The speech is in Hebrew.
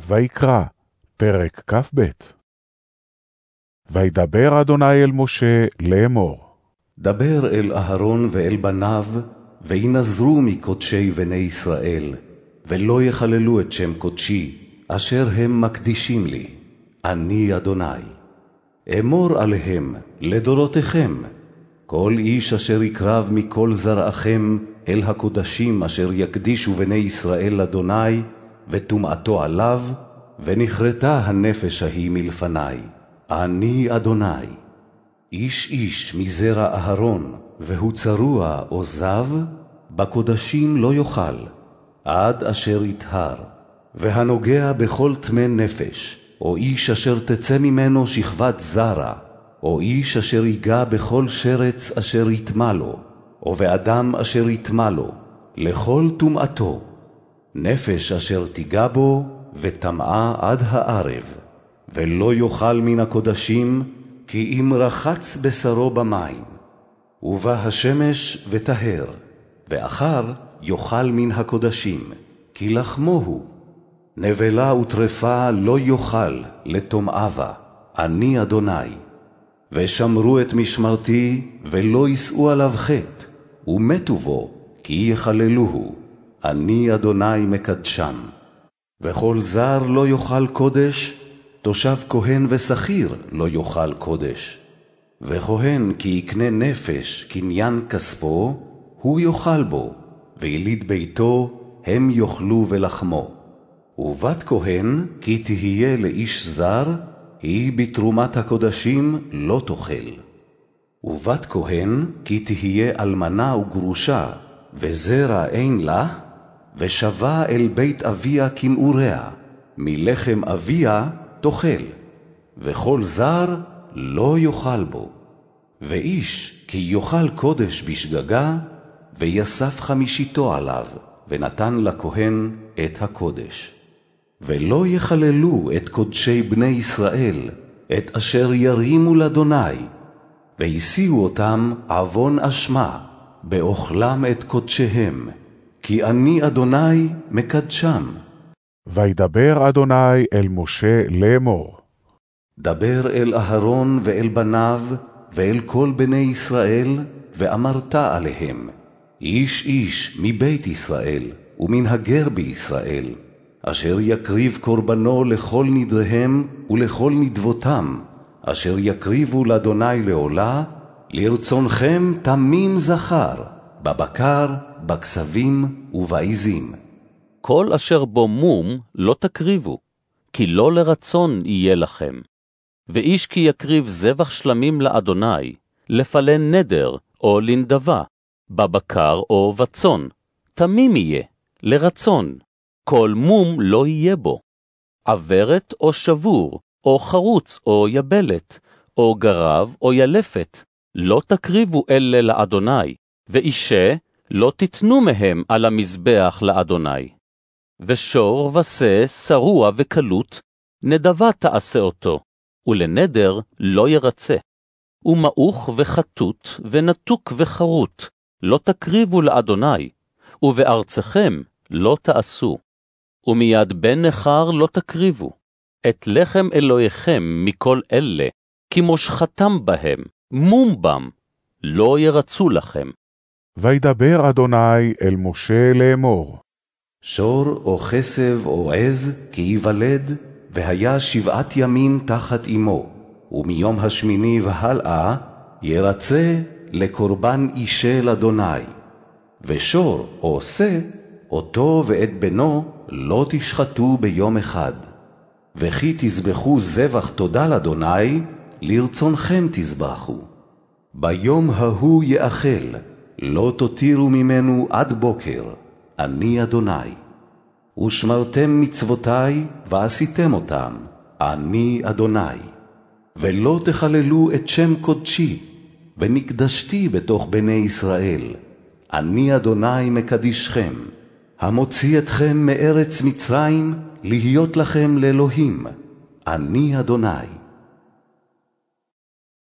ויקרא, פרק כ"ב. וידבר אדוני אל משה לאמור. דבר אל אהרון ואל בניו, וינזרו מקודשי בני ישראל, ולא יחללו את שם קודשי, אשר הם מקדישים לי, אני אדוני. אמור עליהם לדורותיכם, כל איש אשר יקרב מכל זרעכם אל הקודשים אשר יקדישו בני ישראל לאדוני, וטומאתו עליו, ונכרתה הנפש ההיא מלפני, אני אדוני. איש איש מזרע אהרון, והוא צרוע או זב, בקודשים לא יאכל, עד אשר יטהר. והנוגע בכל טמא נפש, או איש אשר תצא ממנו שכבת זרע, או איש אשר ייגע בכל שרץ אשר יטמא לו, או באדם אשר יטמא לו, לכל טומאתו, נפש אשר תיגע בו, וטמאה עד הערב, ולא יאכל מן הקודשים, כי אם רחץ בשרו במים. ובא השמש וטהר, ואחר יאכל מן הקודשים, כי לחמו הוא. נבלה וטרפה לא יאכל לטומאה אני אדוני. ושמרו את משמרתי, ולא יישאו עליו חטא, ומתו בו, כי יחללוהו. אני אדוני מקדשם. וכל זר לא יאכל קודש, תושב כהן ושכיר לא יאכל קודש. וכהן כי יקנה נפש קניין כספו, הוא יאכל בו, ויליד ביתו הם יאכלו ולחמו. ובת כהן כי תהיה לאיש זר, היא בתרומת הקודשים לא תאכל. ובת כהן כי תהיה אלמנה וגרושה, וזרע אין לה, ושבה אל בית אביה כנעוריה, מלחם אביה תאכל, וכל זר לא יאכל בו. ואיש כי יאכל קודש בשגגה, ויסף חמישיתו עליו, ונתן לכהן את הקודש. ולא יחללו את קודשי בני ישראל, את אשר ירימו לאדוני, והשיאו אותם עוון אשמה, באוכלם את קודשיהם. כי אני אדוני מקדשם. וידבר אדוני אל משה לאמור. דבר אל אהרון ואל בניו, ואל כל בני ישראל, ואמרת עליהם, איש איש מבית ישראל, ומן הגר בישראל, אשר יקריב קורבנו לכל נדריהם ולכל נדבותם, אשר יקריבו לאדוני לעולה, לרצונכם תמים זכר, בבקר, בכסבים ובעזים. כל אשר בו מום לא תקריבו, כי לא לרצון יהיה לכם. ואיש כי יקריב זבח שלמים לאדוני, לפלן נדר או לנדבה, בבקר או בצאן, תמים יהיה, לרצון, כל מום לא יהיה בו. עברת או שבור, או חרוץ או יבלת, או גרב או ילפת, לא תקריבו אלה לאדוני, ואישה לא תיתנו מהם על המזבח לאדוני. ושור ושה שרוע וקלות, נדבה תעשה אותו, ולנדר לא ירצה. ומעוך וחטוט, ונתוק וחרוט, לא תקריבו לאדוני, ובארצכם לא תעשו. ומיד בן נכר לא תקריבו, את לחם אלוהיכם מכל אלה, כי מושחתם בהם, מום בם, לא ירצו לכם. וידבר אדוני אל משה לאמור. שור או חסב או עז כי ייוולד, והיה שבעת ימים תחת אמו, ומיום השמיני והלאה ירצה לקורבן אישל אדוני. ושור או שא, אותו ואת בנו לא תשחטו ביום אחד. וכי תזבחו זבח תודה לאדוני, לרצונכם תזבחו. ביום ההוא יאכל, לא תותירו ממנו עד בוקר, אני אדוני. ושמרתם מצוותי ועשיתם אותם, אני אדוני. ולא תחללו את שם קודשי, ונקדשתי בתוך בני ישראל. אני אדוני מקדישכם, המוציא אתכם מארץ מצרים, להיות לכם לאלוהים. אני אדוני.